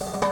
Bye.